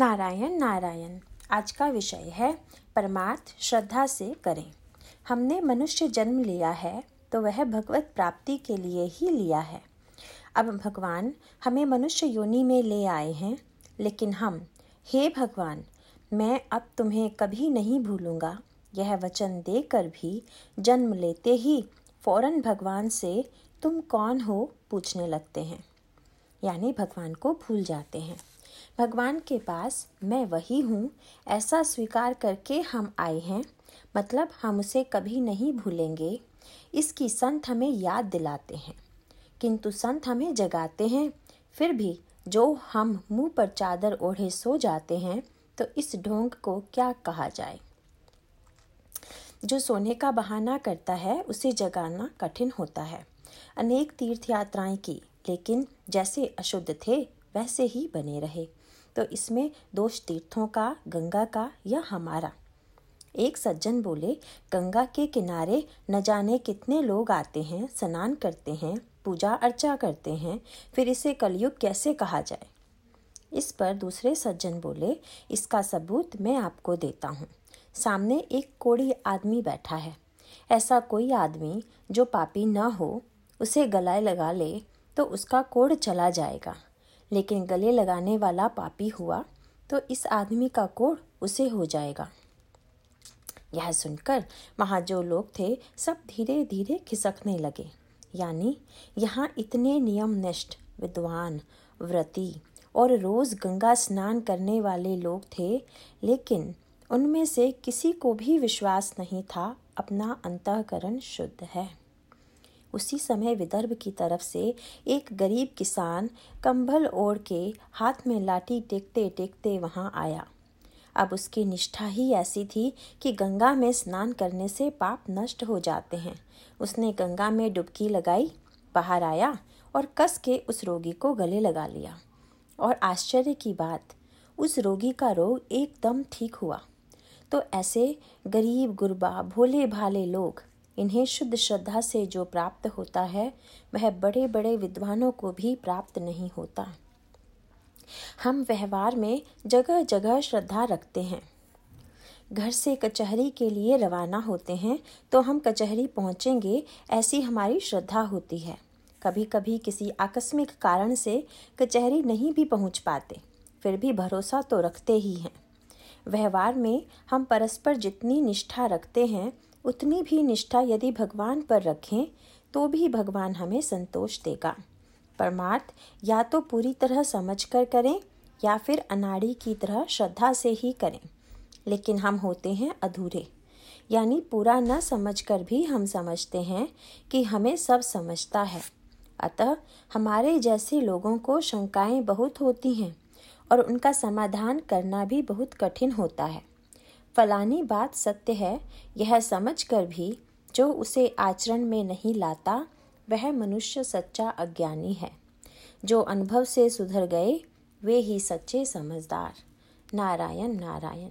नारायण नारायण। आज का विषय है, परमार्थ श्रद्धा से करें। हमने मनुष्य जन्म लिया है तो वह भगवत प्राप्ति के लिए ही लिया है। अब भगवान हमें मनुष्य योनि में ले आए हैं, लेकिन हम, हे भगवान, मैं अब तुम्हें कभी नहीं भूलूँगा। यह वचन देकर भी जन्म लेते ही फ़ौरन भगवान से तुम कौन हो पूछने लगते हैं। यानी भगवान को भूल जाते हैं। भगवान के पास मैं वही हूँ, ऐसा स्वीकार करके हम आए हैं। मतलब हम उसे कभी नहीं भूलेंगे। इसकी संत हमें याद दिलाते हैं। किंतु संत हमें जगाते हैं। फिर भी जो हम मुँह पर चादर ओढ़े सो जाते हैं तो इस ढोंग को क्या कहा जाए? जो सोने का बहाना करता है, उसे जगाना कठिन होता है। अनेक तीर्थ यात्राएँ की, लेकिन जैसे अशुद्ध थे वैसे ही बने रहे। तो इसमें दोष तीर्थों का, गंगा का या हमारा। एक सज्जन बोले, गंगा के किनारे न जाने कितने लोग आते हैं, स्नान करते हैं, पूजा अर्चा करते हैं, फिर इसे कलयुग कैसे कहा जाए? इस पर दूसरे सज्जन बोले, इसका सबूत मैं आपको देता हूँ। सामने एक कोड़ी आदमी बैठा है। ऐसा कोई आदमी जो पापी न हो, उसे गलाए लगा ले तो उसका कोड चला जाएगा। लेकिन गले लगाने वाला पापी हुआ तो इस आदमी का कोड उसे हो जाएगा। यह सुनकर वहाँ जो लोग थे, सब धीरे धीरे खिसकने लगे। यानी यहाँ इतने नियम निष्ठ विद्वान, व्रती और रोज गंगा स्नान करने वाले लोग थे, लेकिन उनमें से किसी को भी विश्वास नहीं था, अपना अंतकरण शुद्ध है। उसी समय विदर्भ की तरफ़ से एक गरीब किसान कंबल ओढ़ के हाथ में लाठी टेकते टेकते वहाँ आया। अब उसकी निष्ठा ही ऐसी थी कि गंगा में स्नान करने से पाप नष्ट हो जाते हैं। उसने गंगा में डुबकी लगाई, बाहर आया और कस के उस रोगी को गले लगा लिया। और आश्चर्य की बात, उस रोगी का रोग एकदम ठीक हुआ। तो ऐसे गरीब गुरबा भोले भाले लोग इन्हें शुद्ध श्रद्धा से जो प्राप्त होता है, वह बड़े बड़े विद्वानों को भी प्राप्त नहीं होता। हम व्यवहार में जगह जगह श्रद्धा रखते हैं। घर से कचहरी के लिए रवाना होते हैं तो हम कचहरी पहुँचेंगे, ऐसी हमारी श्रद्धा होती है। कभी कभी किसी आकस्मिक कारण से कचहरी नहीं भी पहुँच पाते, फिर भी भरोसा तो रखते ही हैं। व्यवहार में हम परस्पर जितनी निष्ठा रखते हैं उतनी भी निष्ठा यदि भगवान पर रखें तो भी भगवान हमें संतोष देगा। परमार्थ, या तो पूरी तरह समझ कर करें, या फिर अनाड़ी की तरह श्रद्धा से ही करें। लेकिन हम होते हैं अधूरे। यानी पूरा न समझकर भी हम समझते हैं कि हमें सब समझता है। अतः हमारे जैसे लोगों को शंकाएँ बहुत होती हैं, और उनका समाधान करना भी बहुत कठिन होता है। फलानी बात सत्य है, यह समझकर भी जो उसे आचरण में नहीं लाता, वह मनुष्य सच्चा अज्ञानी है। जो अनुभव से सुधर गए, वे ही सच्चे समझदार। नारायण नारायण।